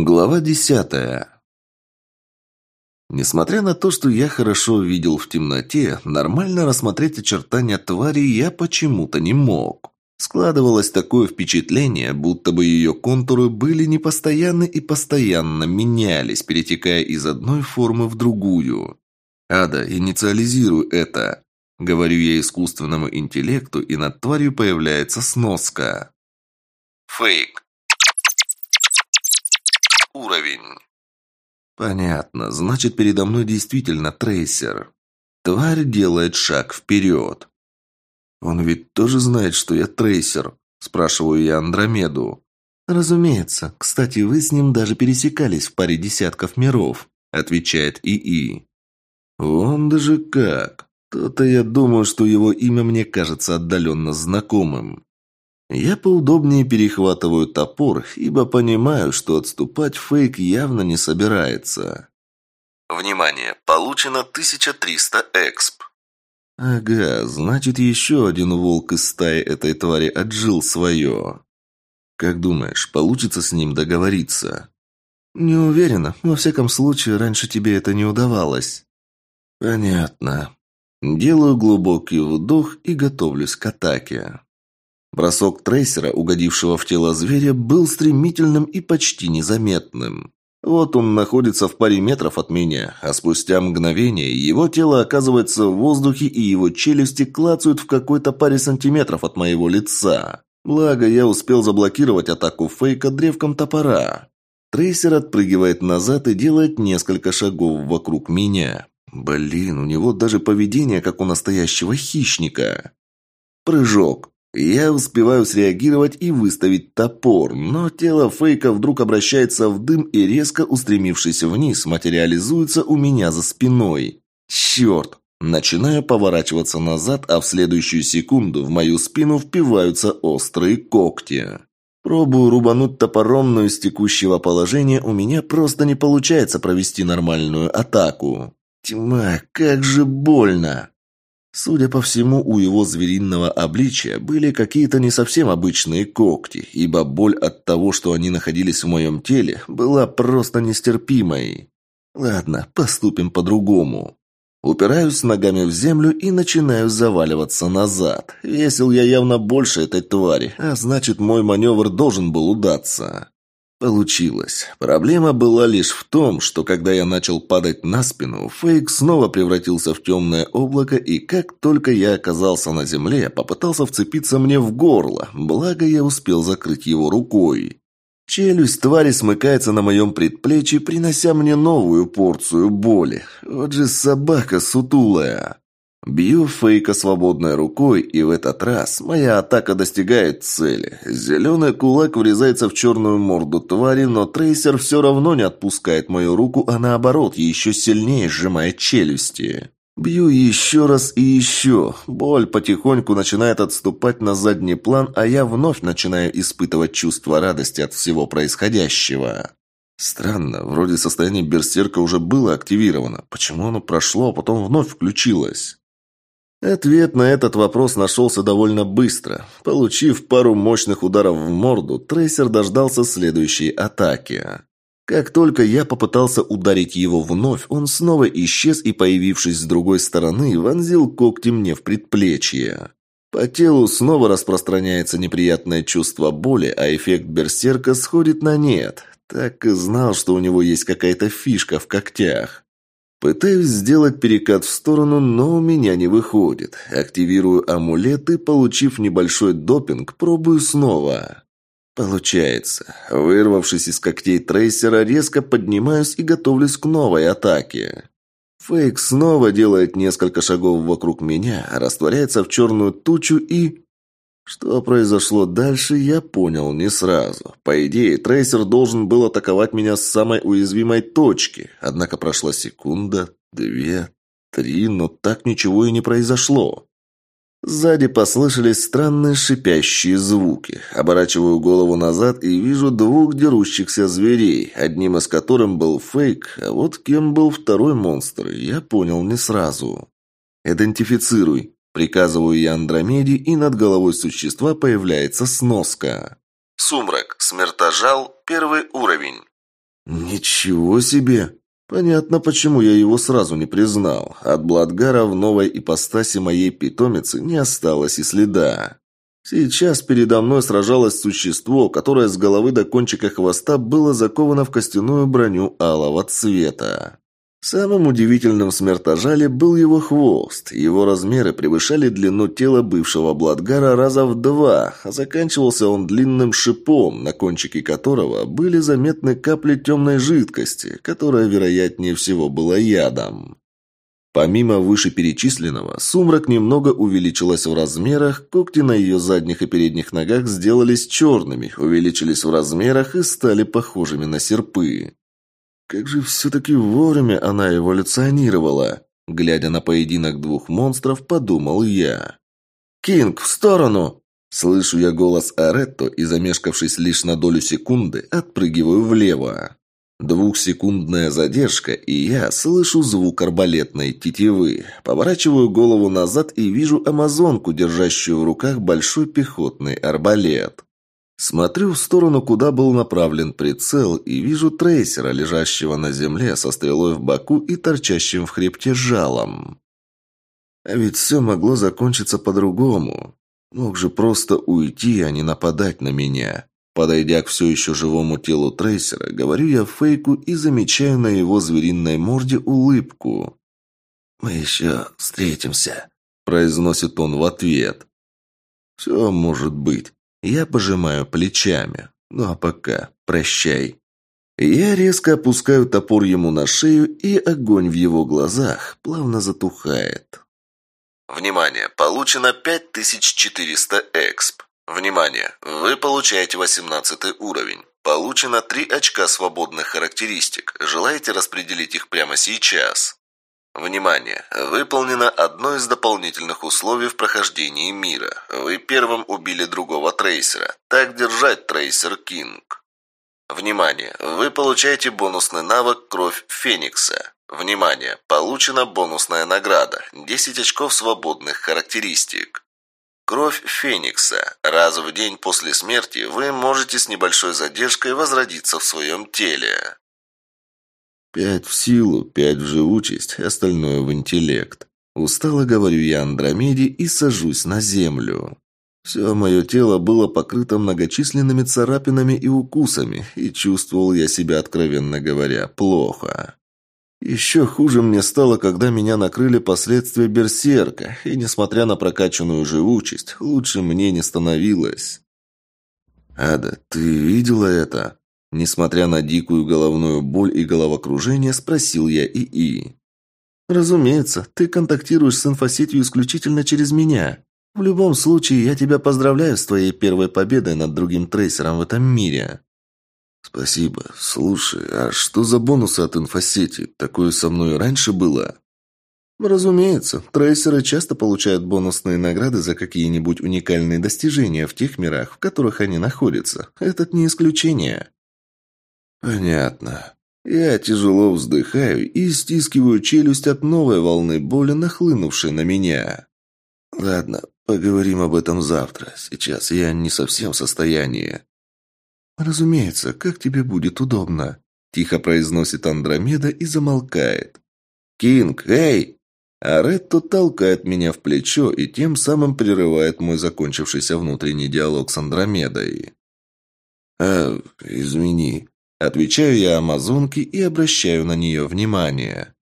Глава десятая. Несмотря на то, что я хорошо видел в темноте, нормально рассмотреть очертания твари я почему-то не мог. Складывалось такое впечатление, будто бы ее контуры были непостоянны и постоянно менялись, перетекая из одной формы в другую. «Ада, инициализируй это!» Говорю я искусственному интеллекту, и над тварью появляется сноска. Фейк. Уровень. Понятно. Значит, передо мной действительно трейсер. Тварь делает шаг вперед. Он ведь тоже знает, что я трейсер. Спрашиваю я Андромеду. Разумеется. Кстати, вы с ним даже пересекались в паре десятков миров, отвечает ИИ. Он даже как. То-то я думаю, что его имя мне кажется отдаленно знакомым. Я поудобнее перехватываю топор, ибо понимаю, что отступать фейк явно не собирается. Внимание! Получено 1300 эксп. Ага, значит, еще один волк из стаи этой твари отжил свое. Как думаешь, получится с ним договориться? Не уверена. Во всяком случае, раньше тебе это не удавалось. Понятно. Делаю глубокий вдох и готовлюсь к атаке. Бросок трейсера, угодившего в тело зверя, был стремительным и почти незаметным. Вот он находится в паре метров от меня, а спустя мгновение его тело оказывается в воздухе и его челюсти клацают в какой-то паре сантиметров от моего лица. Благо, я успел заблокировать атаку фейка древком топора. Трейсер отпрыгивает назад и делает несколько шагов вокруг меня. Блин, у него даже поведение, как у настоящего хищника. Прыжок. Я успеваю среагировать и выставить топор, но тело фейка вдруг обращается в дым и резко устремившись вниз, материализуется у меня за спиной. Черт! Начинаю поворачиваться назад, а в следующую секунду в мою спину впиваются острые когти. Пробую рубануть топором, но из текущего положения у меня просто не получается провести нормальную атаку. Тьма, как же больно! Судя по всему, у его звериного обличия были какие-то не совсем обычные когти, ибо боль от того, что они находились в моем теле, была просто нестерпимой. Ладно, поступим по-другому. Упираюсь ногами в землю и начинаю заваливаться назад. Весил я явно больше этой твари, а значит, мой маневр должен был удаться. Получилось. Проблема была лишь в том, что когда я начал падать на спину, фейк снова превратился в темное облако, и как только я оказался на земле, попытался вцепиться мне в горло, благо я успел закрыть его рукой. Челюсть твари смыкается на моем предплечье, принося мне новую порцию боли. Вот же собака сутулая. Бью фейка свободной рукой, и в этот раз моя атака достигает цели. Зеленый кулак врезается в черную морду твари, но трейсер все равно не отпускает мою руку, а наоборот, еще сильнее сжимает челюсти. Бью еще раз и еще. Боль потихоньку начинает отступать на задний план, а я вновь начинаю испытывать чувство радости от всего происходящего. Странно, вроде состояние берсерка уже было активировано. Почему оно прошло, а потом вновь включилось? Ответ на этот вопрос нашелся довольно быстро. Получив пару мощных ударов в морду, трейсер дождался следующей атаки. Как только я попытался ударить его вновь, он снова исчез и, появившись с другой стороны, вонзил когти мне в предплечье. По телу снова распространяется неприятное чувство боли, а эффект берсерка сходит на нет. Так и знал, что у него есть какая-то фишка в когтях. Пытаюсь сделать перекат в сторону, но у меня не выходит. Активирую амулет и, получив небольшой допинг, пробую снова. Получается. Вырвавшись из когтей трейсера, резко поднимаюсь и готовлюсь к новой атаке. Фейк снова делает несколько шагов вокруг меня, растворяется в черную тучу и... Что произошло дальше, я понял не сразу. По идее, трейсер должен был атаковать меня с самой уязвимой точки. Однако прошла секунда, две, три, но так ничего и не произошло. Сзади послышались странные шипящие звуки. Оборачиваю голову назад и вижу двух дерущихся зверей, одним из которых был фейк, а вот кем был второй монстр, я понял не сразу. «Идентифицируй», Приказываю я Андромеде, и над головой существа появляется сноска. Сумрак. Смертожал. Первый уровень. «Ничего себе! Понятно, почему я его сразу не признал. От Бладгара в новой ипостаси моей питомицы не осталось и следа. Сейчас передо мной сражалось существо, которое с головы до кончика хвоста было заковано в костяную броню алого цвета. Самым удивительным в смертожале был его хвост. Его размеры превышали длину тела бывшего Бладгара раза в два, а заканчивался он длинным шипом, на кончике которого были заметны капли темной жидкости, которая, вероятнее всего, была ядом. Помимо вышеперечисленного, сумрак немного увеличилась в размерах, когти на ее задних и передних ногах сделались черными, увеличились в размерах и стали похожими на серпы. Как же все-таки вовремя она эволюционировала. Глядя на поединок двух монстров, подумал я. «Кинг, в сторону!» Слышу я голос Аретто и, замешкавшись лишь на долю секунды, отпрыгиваю влево. Двухсекундная задержка, и я слышу звук арбалетной тетивы. Поворачиваю голову назад и вижу амазонку, держащую в руках большой пехотный арбалет. Смотрю в сторону, куда был направлен прицел, и вижу трейсера, лежащего на земле со стрелой в боку и торчащим в хребте жалом. А ведь все могло закончиться по-другому. Мог же просто уйти, а не нападать на меня. Подойдя к все еще живому телу трейсера, говорю я фейку и замечаю на его звериной морде улыбку. «Мы еще встретимся», – произносит он в ответ. «Все может быть. Я пожимаю плечами. Ну а пока прощай. Я резко опускаю топор ему на шею, и огонь в его глазах плавно затухает. Внимание! Получено 5400 эксп. Внимание! Вы получаете 18 уровень. Получено 3 очка свободных характеристик. Желаете распределить их прямо сейчас? Внимание! Выполнено одно из дополнительных условий в прохождении мира. Вы первым убили другого трейсера. Так держать, трейсер Кинг. Внимание! Вы получаете бонусный навык «Кровь Феникса». Внимание! Получена бонусная награда. 10 очков свободных характеристик. Кровь Феникса. Раз в день после смерти вы можете с небольшой задержкой возродиться в своем теле. Пять в силу, пять в живучесть, остальное в интеллект. Устало говорю я Андромеде и сажусь на землю. Все мое тело было покрыто многочисленными царапинами и укусами, и чувствовал я себя, откровенно говоря, плохо. Еще хуже мне стало, когда меня накрыли последствия берсерка, и, несмотря на прокачанную живучесть, лучше мне не становилось. «Ада, ты видела это?» Несмотря на дикую головную боль и головокружение, спросил я ИИ. «Разумеется, ты контактируешь с инфосетью исключительно через меня. В любом случае, я тебя поздравляю с твоей первой победой над другим трейсером в этом мире». «Спасибо. Слушай, а что за бонусы от инфосети? Такое со мной раньше было?» Разумеется, трейсеры часто получают бонусные награды за какие-нибудь уникальные достижения в тех мирах, в которых они находятся. Этот не исключение. Понятно. Я тяжело вздыхаю и стискиваю челюсть от новой волны боли, нахлынувшей на меня. Ладно, поговорим об этом завтра. Сейчас я не совсем в состоянии. Разумеется, как тебе будет удобно, тихо произносит Андромеда и замолкает. Кинг, эй! А Ретто толкает меня в плечо и тем самым прерывает мой закончившийся внутренний диалог с Андромедой. «А, извини», Отвечаю я амазонке и обращаю на нее внимание.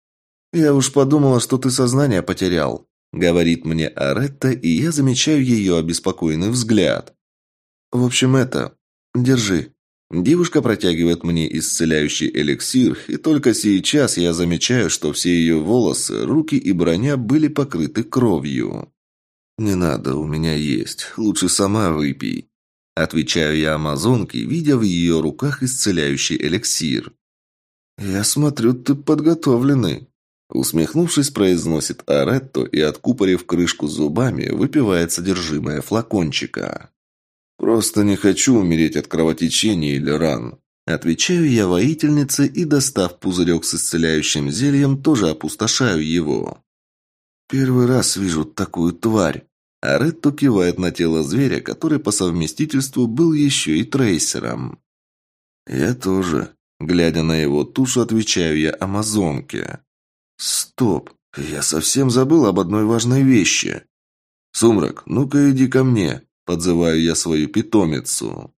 «Я уж подумала, что ты сознание потерял», — говорит мне Аретта, и я замечаю ее обеспокоенный взгляд. «В общем, это... Держи». Девушка протягивает мне исцеляющий эликсир, и только сейчас я замечаю, что все ее волосы, руки и броня были покрыты кровью. «Не надо, у меня есть. Лучше сама выпей». Отвечаю я амазонке, видя в ее руках исцеляющий эликсир. «Я смотрю, ты подготовленный», Усмехнувшись, произносит Аретто и, откупорив крышку зубами, выпивает содержимое флакончика. «Просто не хочу умереть от кровотечения или ран». Отвечаю я воительнице и, достав пузырек с исцеляющим зельем, тоже опустошаю его. «Первый раз вижу такую тварь», а Ретто кивает на тело зверя, который по совместительству был еще и трейсером. «Я тоже. Глядя на его тушу, отвечаю я амазонке. «Стоп! Я совсем забыл об одной важной вещи!» «Сумрак, ну-ка иди ко мне!» – подзываю я свою питомицу.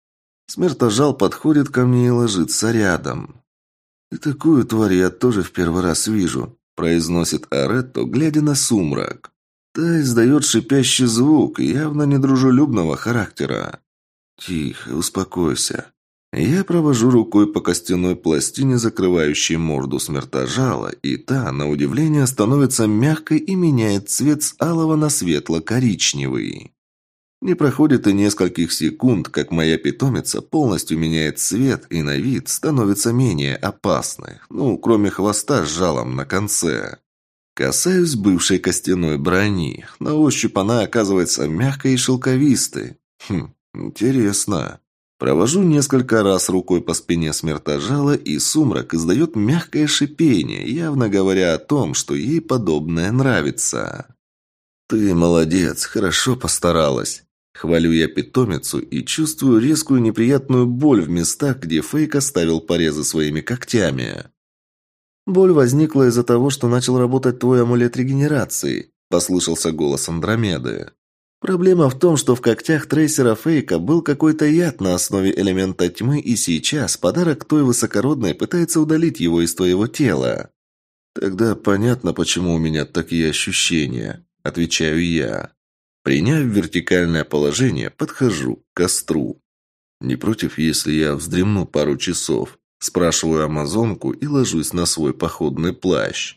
Смертожал подходит ко мне и ложится рядом. «И такую тварь я тоже в первый раз вижу», – произносит Аретто, глядя на сумрак. Та издает шипящий звук, явно недружелюбного характера. «Тихо, успокойся. Я провожу рукой по костяной пластине, закрывающей морду смертожала, и та, на удивление, становится мягкой и меняет цвет с алого на светло-коричневый. Не проходит и нескольких секунд, как моя питомица полностью меняет цвет и на вид становится менее опасной, ну, кроме хвоста с жалом на конце. Касаюсь бывшей костяной брони. На ощупь она оказывается мягкой и шелковистой. Хм, интересно. Провожу несколько раз рукой по спине смертожала, и сумрак издает мягкое шипение, явно говоря о том, что ей подобное нравится. «Ты молодец, хорошо постаралась». Хвалю я питомицу и чувствую резкую неприятную боль в местах, где Фейк оставил порезы своими когтями. «Боль возникла из-за того, что начал работать твой амулет регенерации», – послышался голос Андромеды. Проблема в том, что в когтях трейсера Фейка был какой-то яд на основе элемента тьмы, и сейчас подарок той высокородной пытается удалить его из твоего тела. Тогда понятно, почему у меня такие ощущения, отвечаю я. Приняв вертикальное положение, подхожу к костру. Не против, если я вздремну пару часов, спрашиваю амазонку и ложусь на свой походный плащ.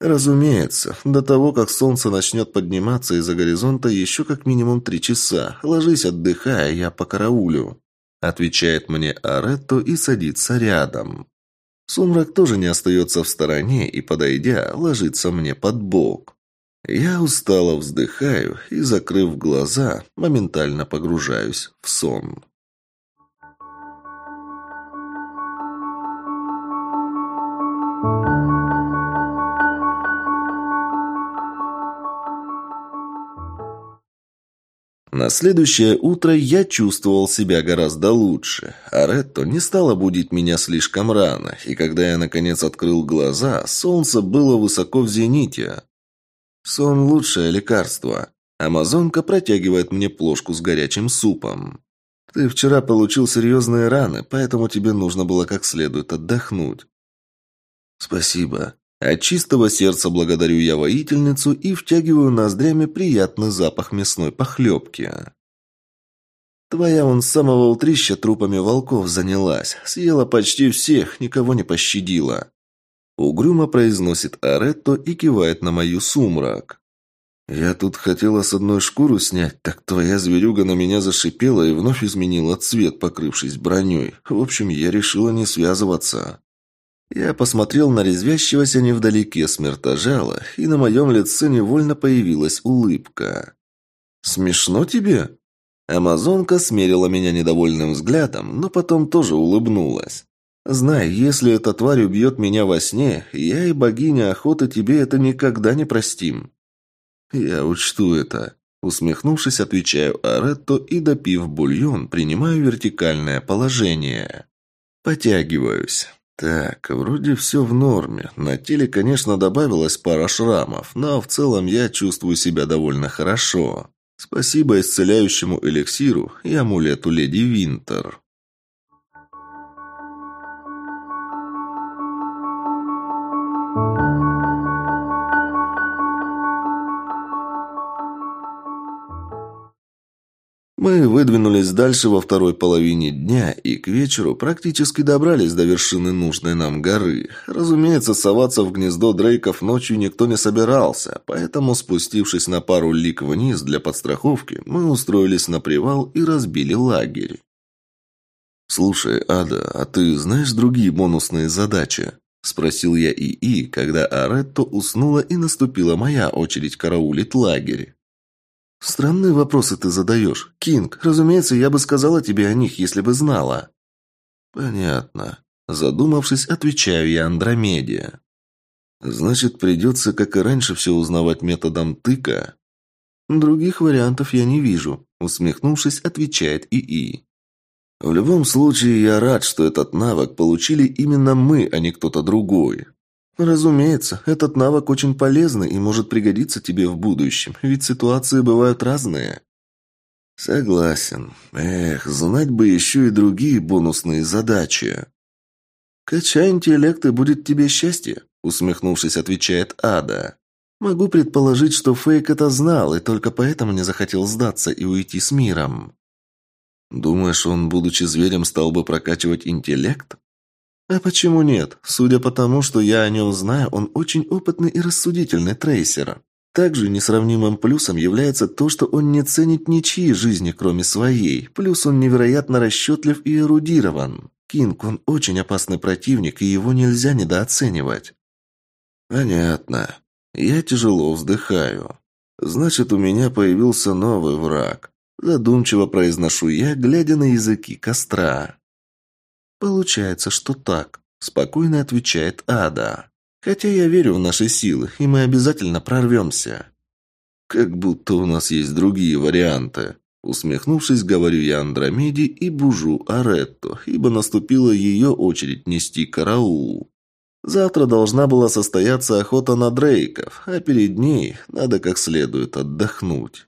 «Разумеется. До того, как солнце начнет подниматься из-за горизонта, еще как минимум три часа. Ложись, отдыхай, я по караулю», — отвечает мне Аретто и садится рядом. Сумрак тоже не остается в стороне и, подойдя, ложится мне под бок. Я устало вздыхаю и, закрыв глаза, моментально погружаюсь в сон. На следующее утро я чувствовал себя гораздо лучше. Аретто не стала будить меня слишком рано, и когда я наконец открыл глаза, солнце было высоко в зените. Сон – лучшее лекарство. Амазонка протягивает мне плошку с горячим супом. Ты вчера получил серьезные раны, поэтому тебе нужно было как следует отдохнуть. Спасибо. От чистого сердца благодарю я воительницу и втягиваю ноздрями приятный запах мясной похлебки. Твоя он с самого утрища трупами волков занялась. Съела почти всех, никого не пощадила. Угрюмо произносит Аретто и кивает на мою сумрак. «Я тут хотела с одной шкуру снять, так твоя зверюга на меня зашипела и вновь изменила цвет, покрывшись броней. В общем, я решила не связываться». Я посмотрел на резвящегося невдалеке смертожала, и на моем лице невольно появилась улыбка. «Смешно тебе?» Амазонка смерила меня недовольным взглядом, но потом тоже улыбнулась. «Знай, если эта тварь убьет меня во сне, я и богиня охоты тебе это никогда не простим». «Я учту это», Усмехнувшись, отвечаю Аретто и, допив бульон, принимаю вертикальное положение. Потягиваюсь. Так, вроде все в норме. На теле, конечно, добавилась пара шрамов, но в целом я чувствую себя довольно хорошо. Спасибо исцеляющему эликсиру и амулету Леди Винтер. Мы выдвинулись дальше во второй половине дня и к вечеру практически добрались до вершины нужной нам горы. Разумеется, соваться в гнездо Дрейков ночью никто не собирался, поэтому, спустившись на пару лик вниз для подстраховки, мы устроились на привал и разбили лагерь. «Слушай, Ада, а ты знаешь другие бонусные задачи?» – спросил я ИИ, когда Аретто уснула и наступила моя очередь караулить лагерь. «Странные вопросы ты задаешь. Кинг, разумеется, я бы сказала тебе о них, если бы знала». «Понятно». Задумавшись, отвечаю я Андромеде. «Значит, придется, как и раньше, все узнавать методом тыка?» «Других вариантов я не вижу», — усмехнувшись, отвечает ИИ. В любом случае, я рад, что этот навык получили именно мы, а не кто-то другой. Разумеется, этот навык очень полезный и может пригодиться тебе в будущем, ведь ситуации бывают разные. Согласен. Эх, знать бы еще и другие бонусные задачи. Качай интеллект и будет тебе счастье, усмехнувшись, отвечает Ада. Могу предположить, что Фейк это знал и только поэтому не захотел сдаться и уйти с миром. Думаешь, он, будучи зверем, стал бы прокачивать интеллект? А почему нет? Судя по тому, что я о нем знаю, он очень опытный и рассудительный трейсер. Также несравнимым плюсом является то, что он не ценит ничьи жизни, кроме своей. Плюс он невероятно расчетлив и эрудирован. Кинг, он очень опасный противник, и его нельзя недооценивать. Понятно. Я тяжело вздыхаю. Значит, у меня появился новый враг. Задумчиво произношу я, глядя на языки костра. Получается, что так, спокойно отвечает Ада. Хотя я верю в наши силы, и мы обязательно прорвемся. Как будто у нас есть другие варианты. Усмехнувшись, говорю я Андромеде и бужу Аретто, ибо наступила ее очередь нести караул. Завтра должна была состояться охота на дрейков, а перед ней надо как следует отдохнуть.